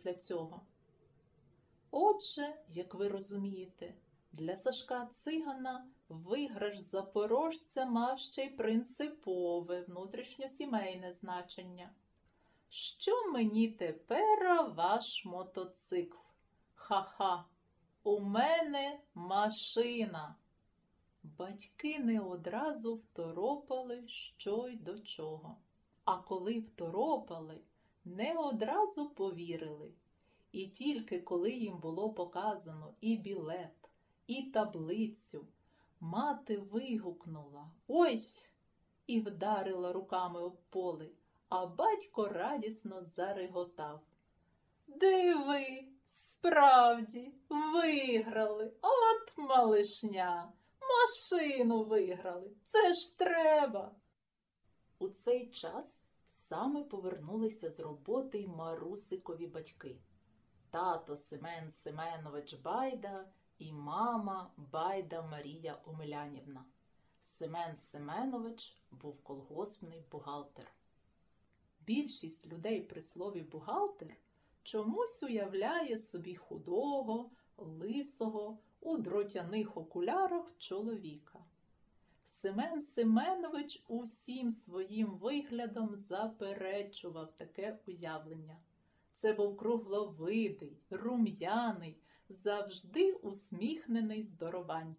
після цього? Отже, як ви розумієте, для Сашка Цигана виграш запорожця мав ще й принципове внутрішньосімейне значення. Що мені тепер ваш мотоцикл? Ха-ха, у мене машина. Батьки не одразу второпали, що й до чого. А коли второпали, не одразу повірили. І тільки коли їм було показано і білет, і таблицю, мати вигукнула Ой! і вдарила руками об поле, а батько радісно зареготав. Диви, справді, виграли, от малишня, машину виграли, це ж треба. У цей час саме повернулися з роботи й Марусикові батьки тато Семен Семенович Байда і мама Байда Марія Омелянівна. Семен Семенович був колгоспний бухгалтер. Більшість людей при слові бухгалтер чомусь уявляє собі худого, лисого, у дротяних окулярах чоловіка. Семен Семенович усім своїм виглядом заперечував таке уявлення. Це був кругловидий, рум'яний, завжди усміхнений здоровань.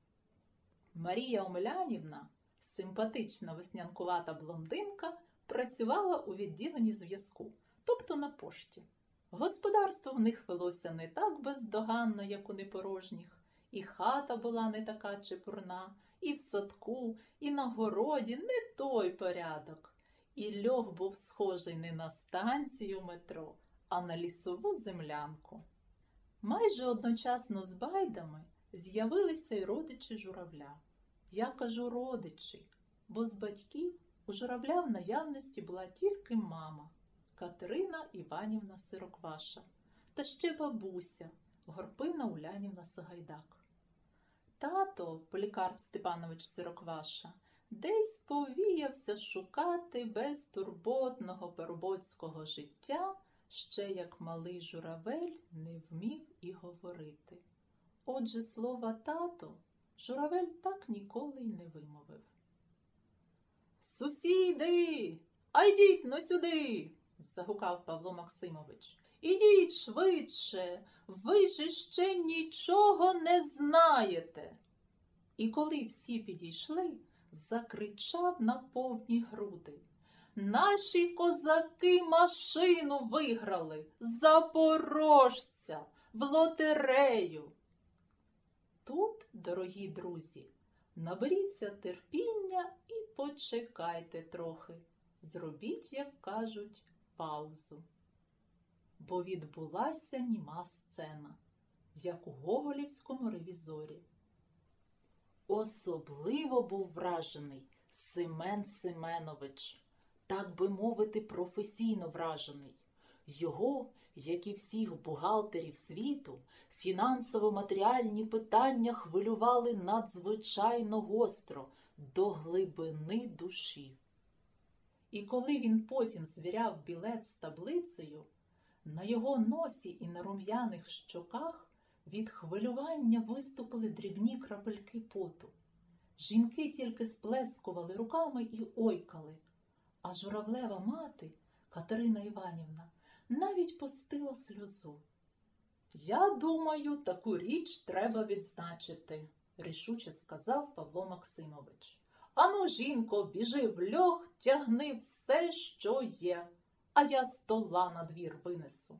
Марія Омелянівна, симпатична веснянкувата блондинка, працювала у відділенні зв'язку, тобто на пошті. Господарство в них велося не так бездоганно, як у непорожніх, і хата була не така чепурна, і в садку, і на городі не той порядок. І льох був схожий не на станцію метро, а на лісову землянку. Майже одночасно з байдами з'явилися й родичі журавля. Я кажу родичі, бо з батьків у журавля в наявності була тільки мама Катерина Іванівна Сирокваша та ще бабуся Горпина Улянівна Сагайдак. Тато Полікарп Степанович Сирокваша десь повіявся шукати безтурботного парубоцького життя ще як малий журавель не вмів і говорити. Отже, слова тато журавель так ніколи й не вимовив. Сусіди, а йдіть но сюди, загукав Павло Максимович. Ідіть швидше, ви ж ще нічого не знаєте. І коли всі підійшли, закричав на повні груди. Наші козаки машину виграли запорожця в лотерею. Тут, дорогі друзі, наберіться терпіння і почекайте трохи. Зробіть, як кажуть, паузу. Бо відбулася німа сцена, як у Гоголівському ревізорі. Особливо був вражений Семен Семенович так би мовити, професійно вражений. Його, як і всіх бухгалтерів світу, фінансово-матеріальні питання хвилювали надзвичайно гостро до глибини душі. І коли він потім звіряв білет з таблицею, на його носі і на рум'яних щоках від хвилювання виступили дрібні крапельки поту. Жінки тільки сплескували руками і ойкали. А журавлева мати Катерина Іванівна навіть пустила сльозу. Я думаю, таку річ треба відзначити, рішуче сказав Павло Максимович. Ану, жінко, біжи в льох, тягни все, що є, а я стола на двір винесу.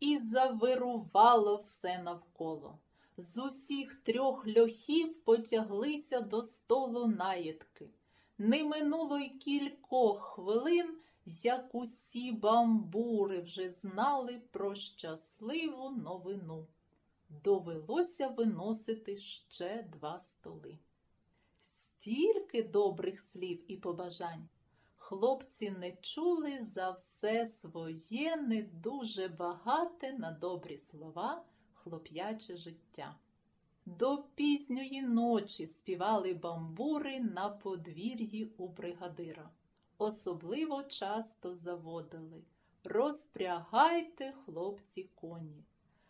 І завирувало все навколо. З усіх трьох льохів потяглися до столу наїдки. Не минуло й кількох хвилин, як усі бамбури вже знали про щасливу новину. Довелося виносити ще два столи. Стільки добрих слів і побажань хлопці не чули за все своє не дуже багате на добрі слова хлоп'яче життя. До пізньої ночі співали бамбури на подвір'ї у бригадира. Особливо часто заводили розпрягайте, хлопці, коні.